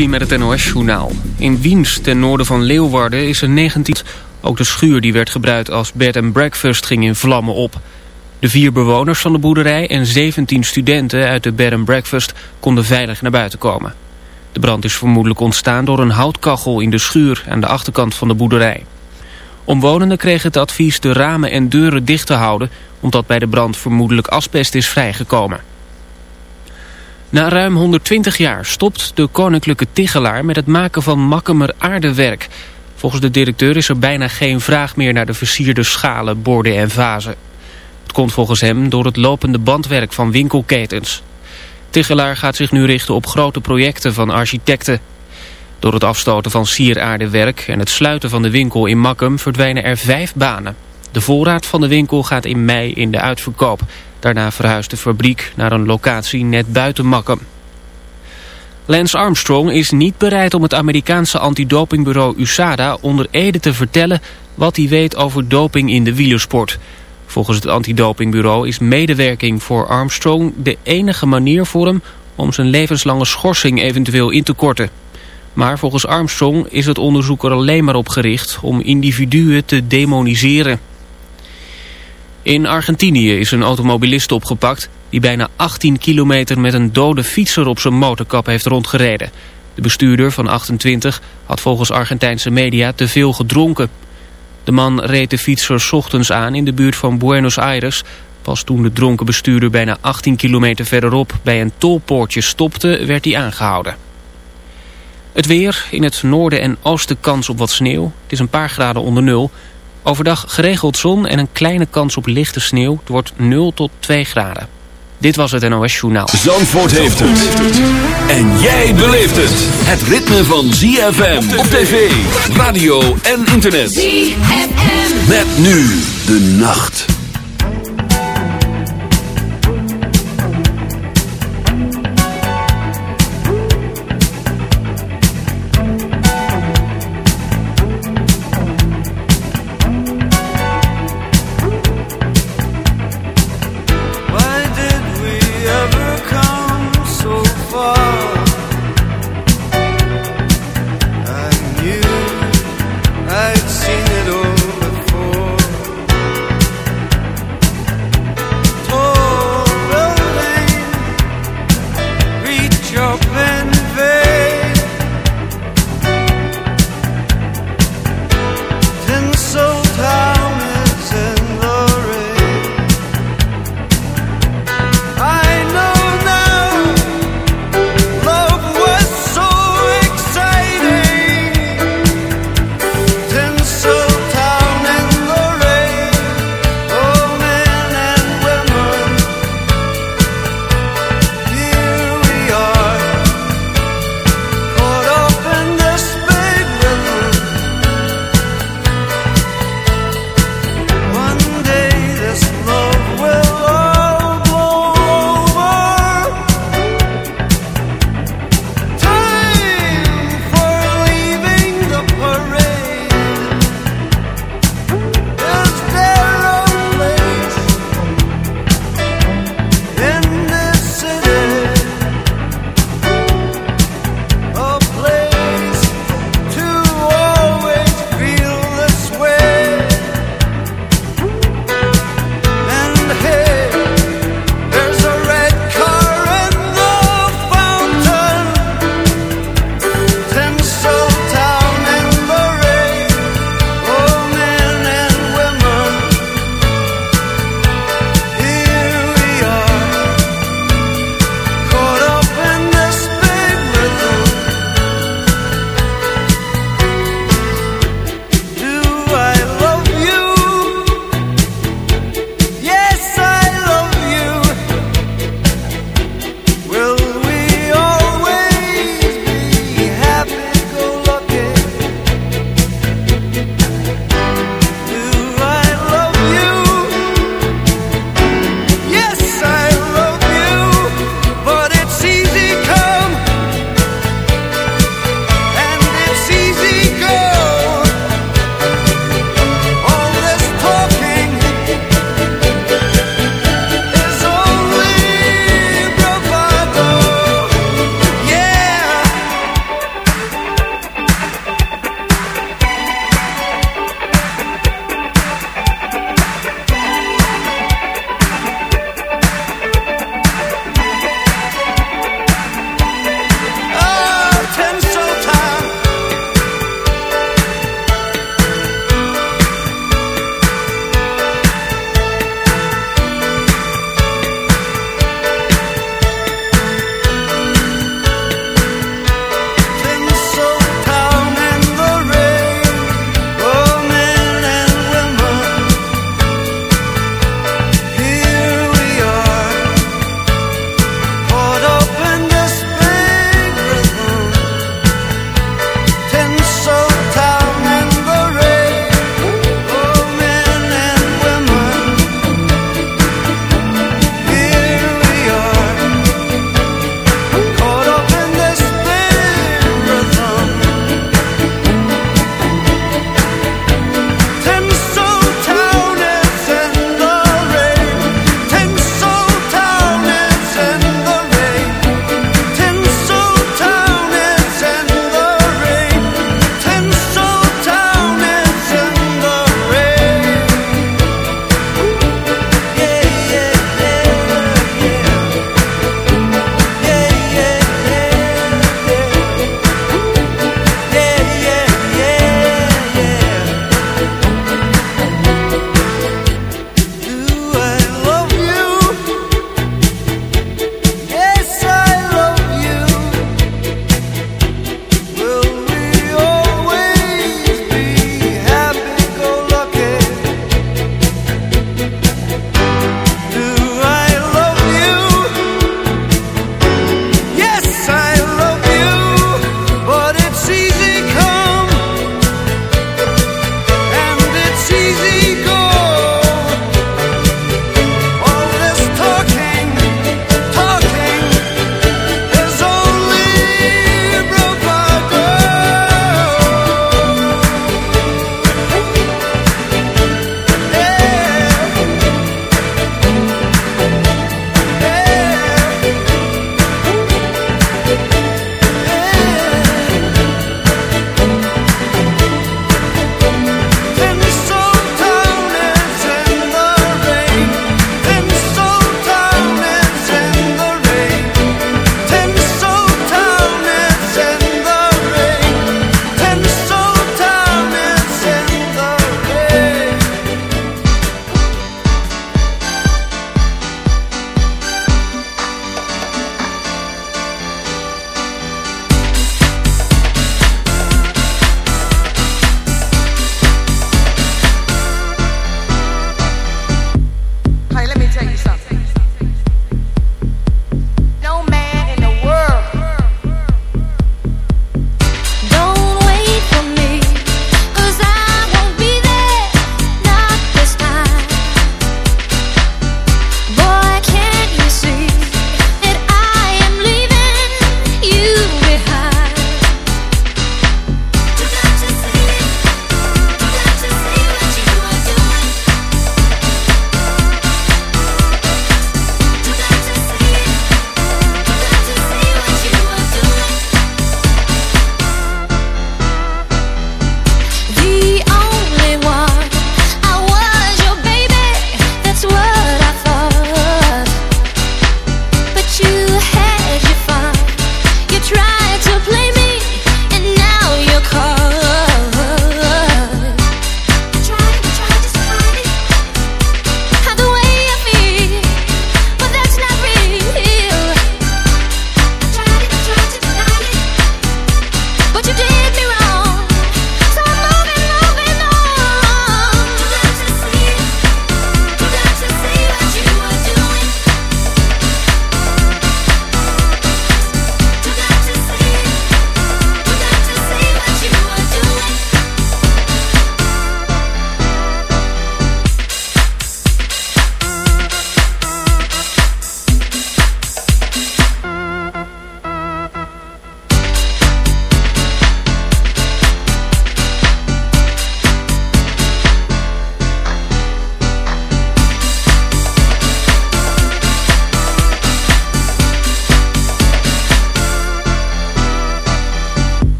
Jobbootski met het NOS-journaal. In Wiens, ten noorden van Leeuwarden, is er 19... Ook de schuur die werd gebruikt als bed and breakfast ging in vlammen op. De vier bewoners van de boerderij en 17 studenten uit de bed and breakfast konden veilig naar buiten komen. De brand is vermoedelijk ontstaan door een houtkachel in de schuur aan de achterkant van de boerderij. Omwonenden kregen het advies de ramen en deuren dicht te houden... omdat bij de brand vermoedelijk asbest is vrijgekomen. Na ruim 120 jaar stopt de koninklijke Tichelaar met het maken van makkemer aardewerk. Volgens de directeur is er bijna geen vraag meer naar de versierde schalen, borden en vazen. Het komt volgens hem door het lopende bandwerk van winkelketens. Tichelaar gaat zich nu richten op grote projecten van architecten. Door het afstoten van sieraardewerk en het sluiten van de winkel in Makkum verdwijnen er vijf banen. De voorraad van de winkel gaat in mei in de uitverkoop. Daarna verhuist de fabriek naar een locatie net buiten Makkum. Lance Armstrong is niet bereid om het Amerikaanse antidopingbureau USADA onder Ede te vertellen wat hij weet over doping in de wielersport. Volgens het antidopingbureau is medewerking voor Armstrong de enige manier voor hem om zijn levenslange schorsing eventueel in te korten. Maar volgens Armstrong is het onderzoek er alleen maar op gericht om individuen te demoniseren. In Argentinië is een automobilist opgepakt die bijna 18 kilometer met een dode fietser op zijn motorkap heeft rondgereden. De bestuurder van 28 had volgens Argentijnse media te veel gedronken. De man reed de fietser ochtends aan in de buurt van Buenos Aires. Pas toen de dronken bestuurder bijna 18 kilometer verderop bij een tolpoortje stopte, werd hij aangehouden. Het weer, in het noorden en oosten kans op wat sneeuw. Het is een paar graden onder nul. Overdag geregeld zon en een kleine kans op lichte sneeuw. Het wordt 0 tot 2 graden. Dit was het NOS Journaal. Zandvoort heeft het. En jij beleeft het. Het ritme van ZFM op tv, radio en internet. ZFM. Met nu de nacht.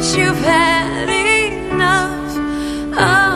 that you've had enough of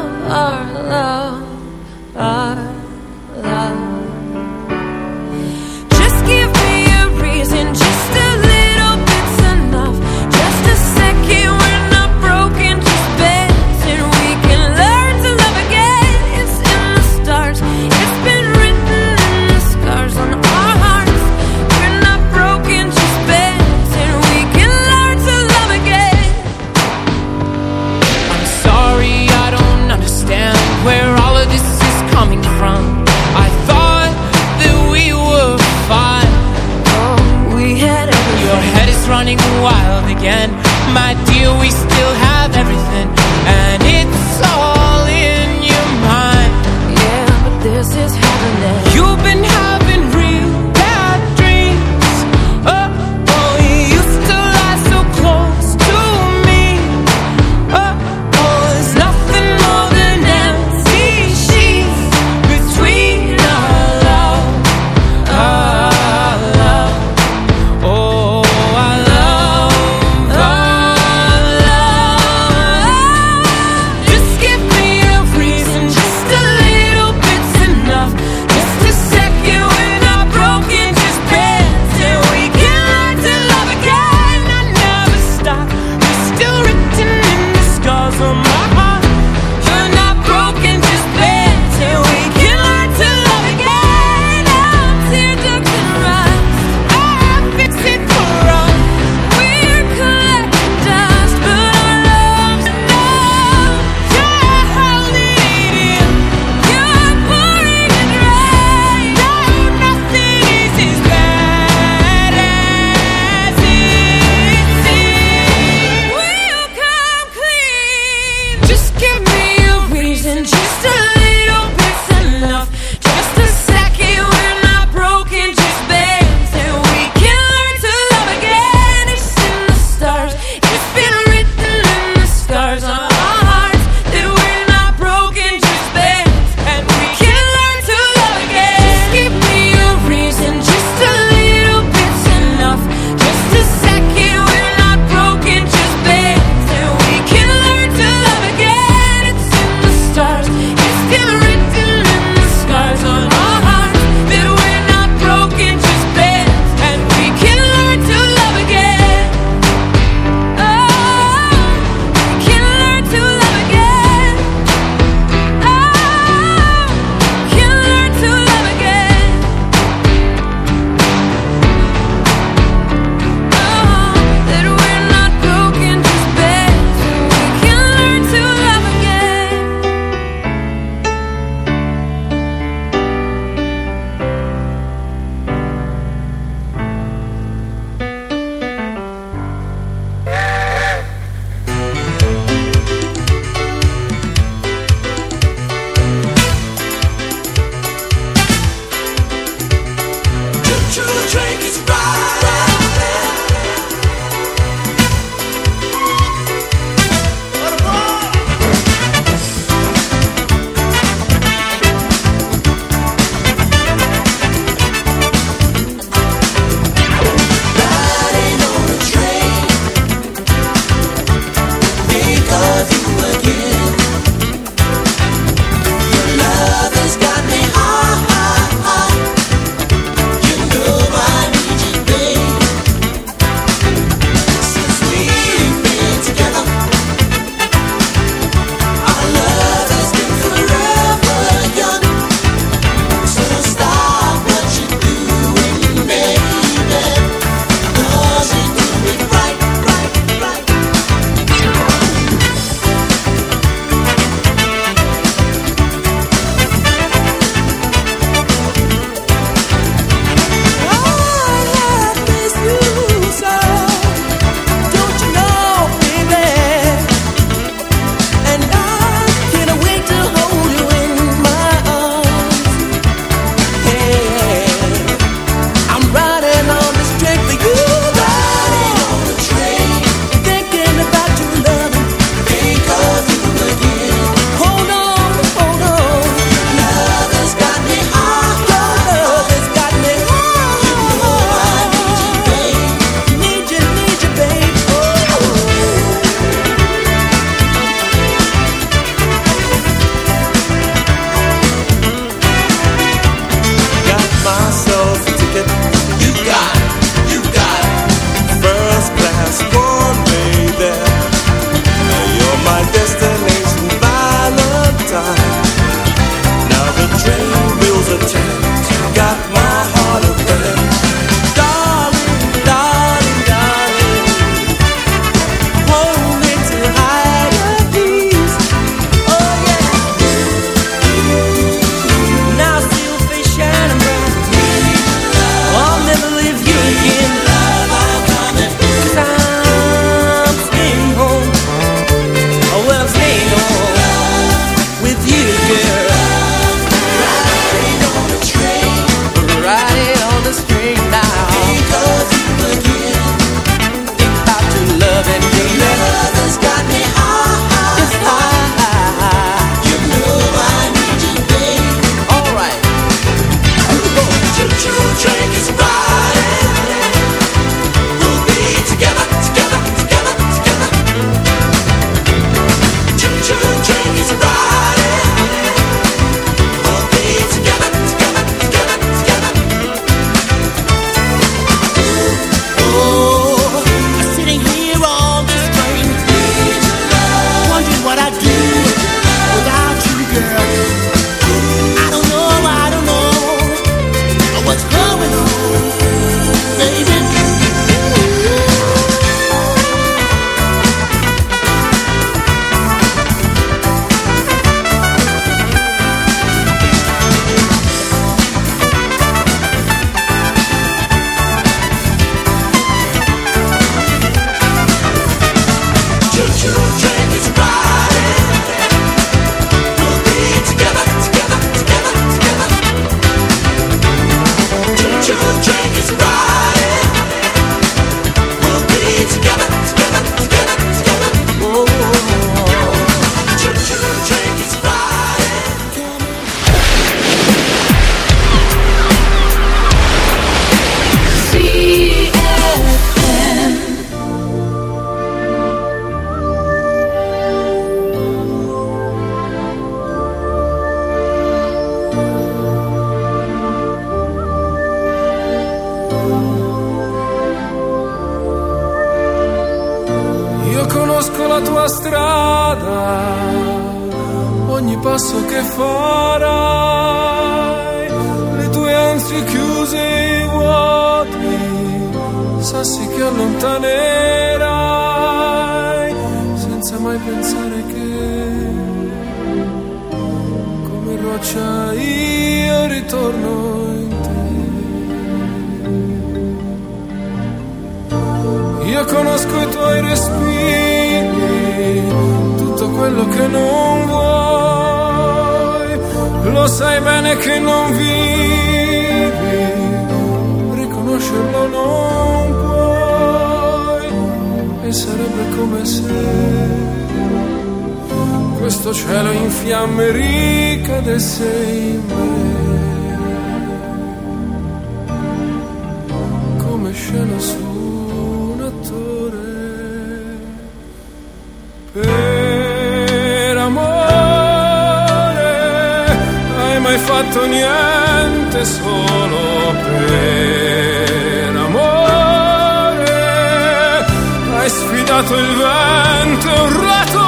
sfidato il vento e urlato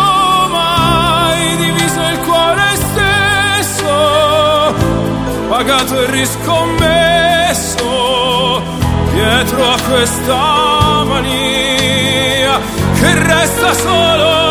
mai diviso il cuore stesso pagato e riscommesso dietro a questa mania che resta solo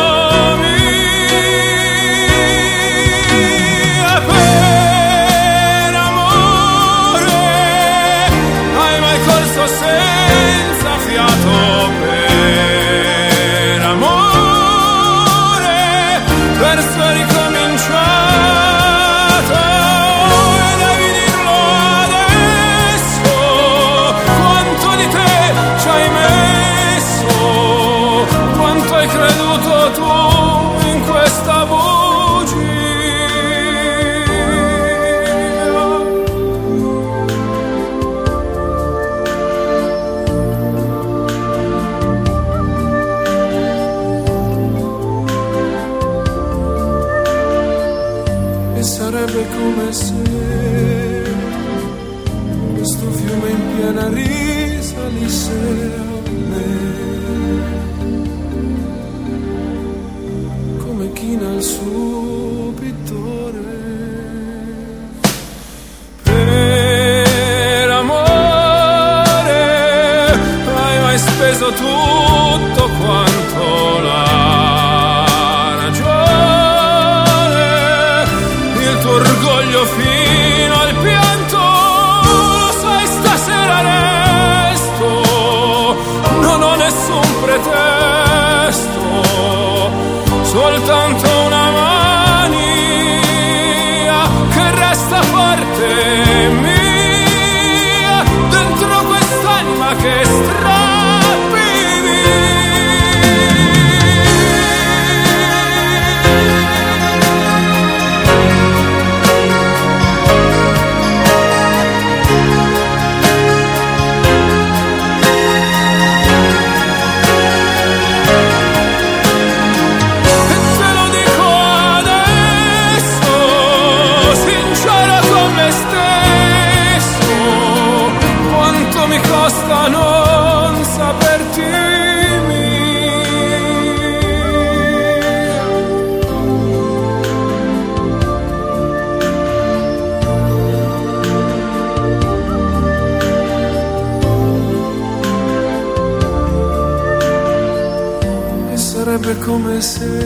the Christmas.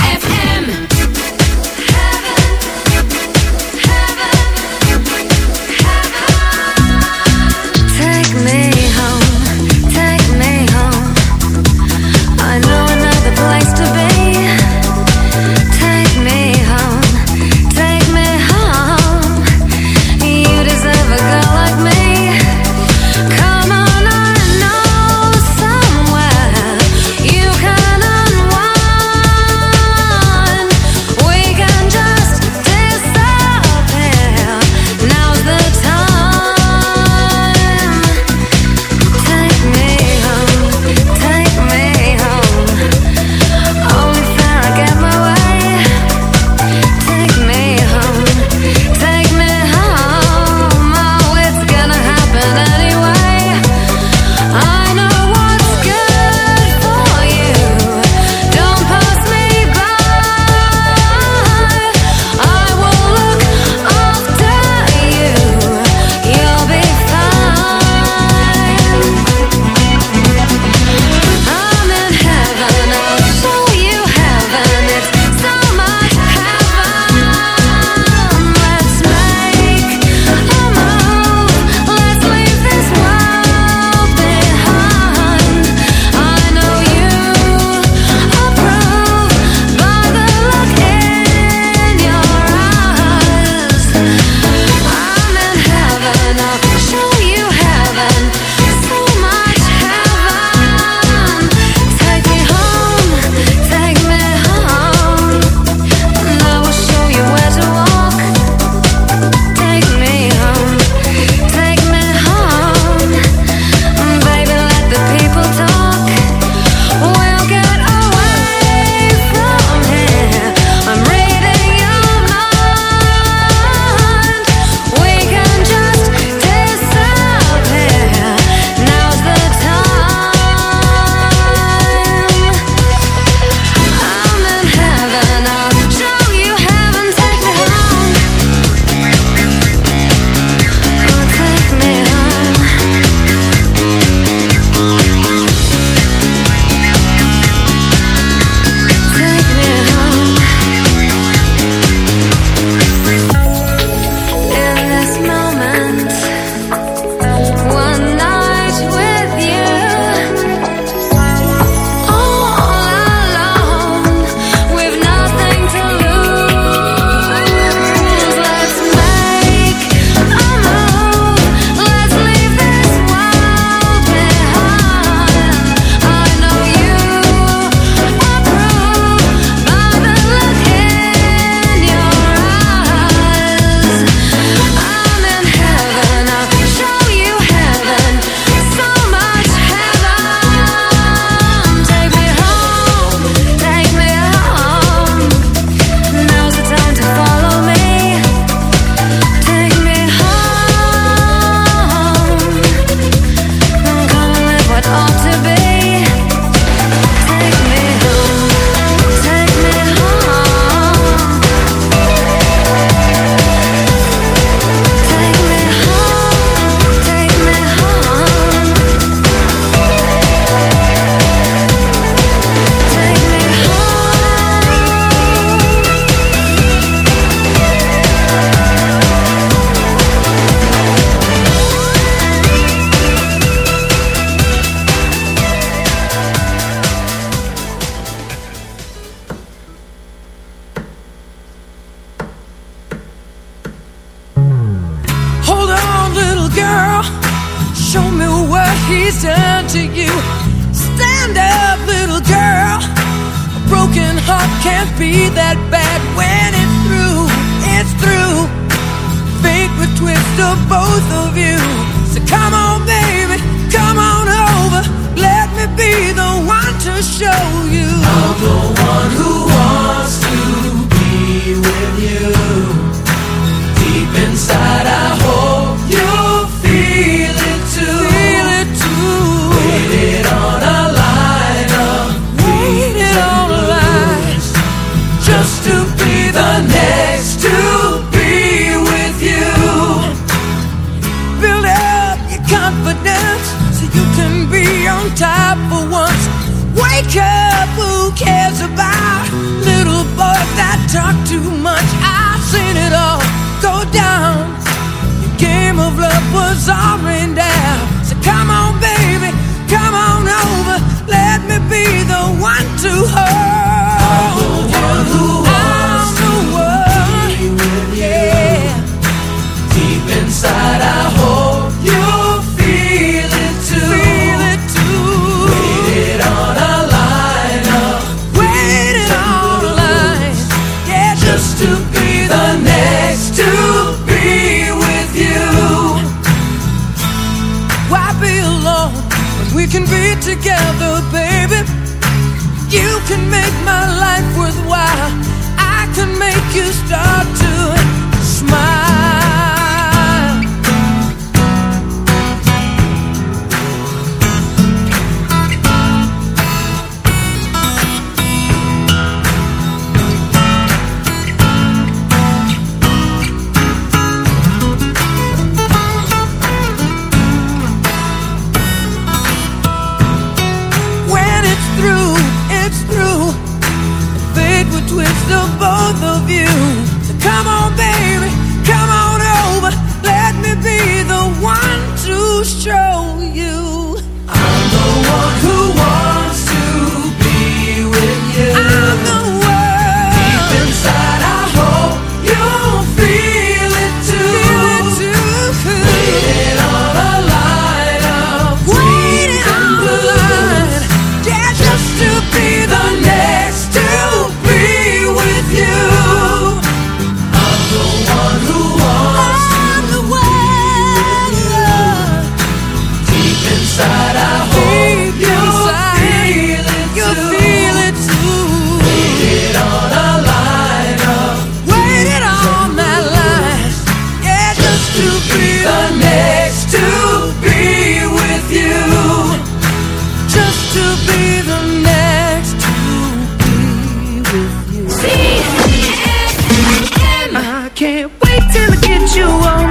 Can't wait till I get you on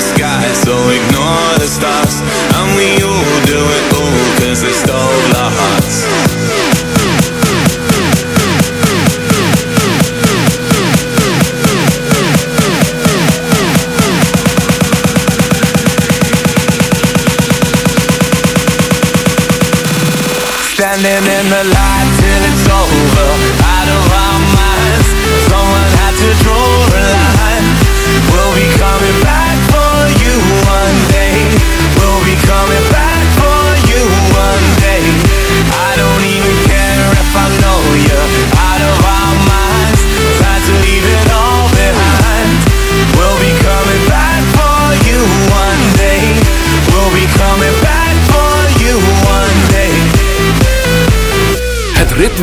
the sky, so ignore the stars. I'm with you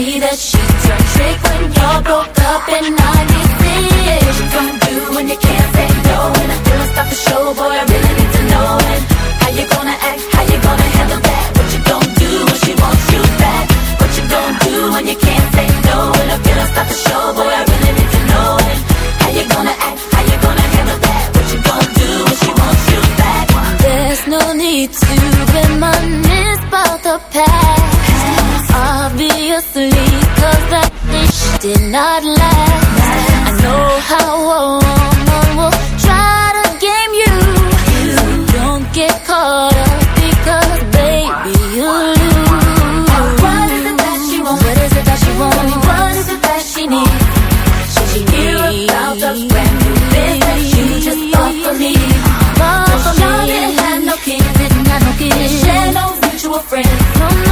me that she turned trick when y'all broke up in 96 What you gonna do when you can't say no. And I feel like stop the show, boy, I really need to know And how you gonna act, how you gonna handle that? What you gonna do when she wants you back? What you gonna do when you can't say no? And I feel like stop the show, boy, I really need to know And how you gonna act, how you gonna handle that? What you gonna do when she wants you back? There's no need to reminisce about the past did not last I know how a woman will try to game you So don't get caught up because baby you lose What is it that she wants? What is it that she wants? What is it that she needs? Should she hear about the brand new biz that you just bought for me? Bought for me didn't have no kids Didn't have no kids share no mutual friends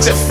bunch of